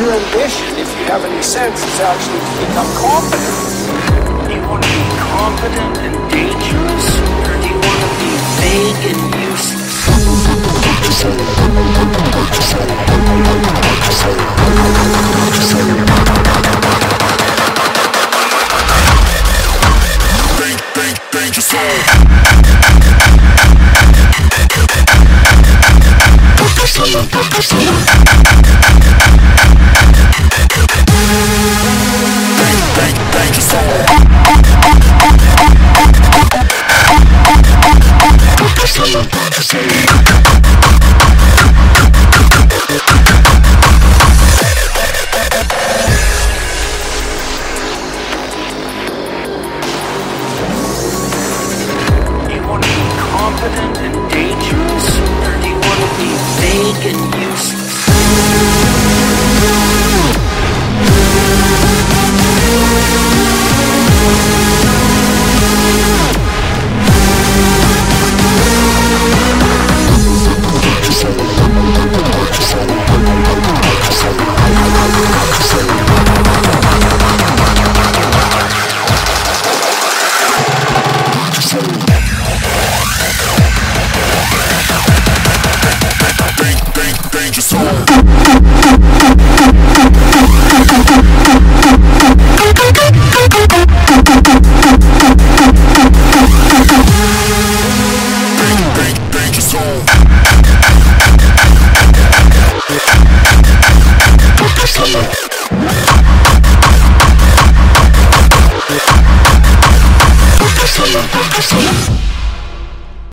your ambition, if you have any sense, is actually to become confident. Do you want to be confident and dangerous, or do you want to be vague and useless? Do you want to be confident and dangerous, or do you want to be and danger zone.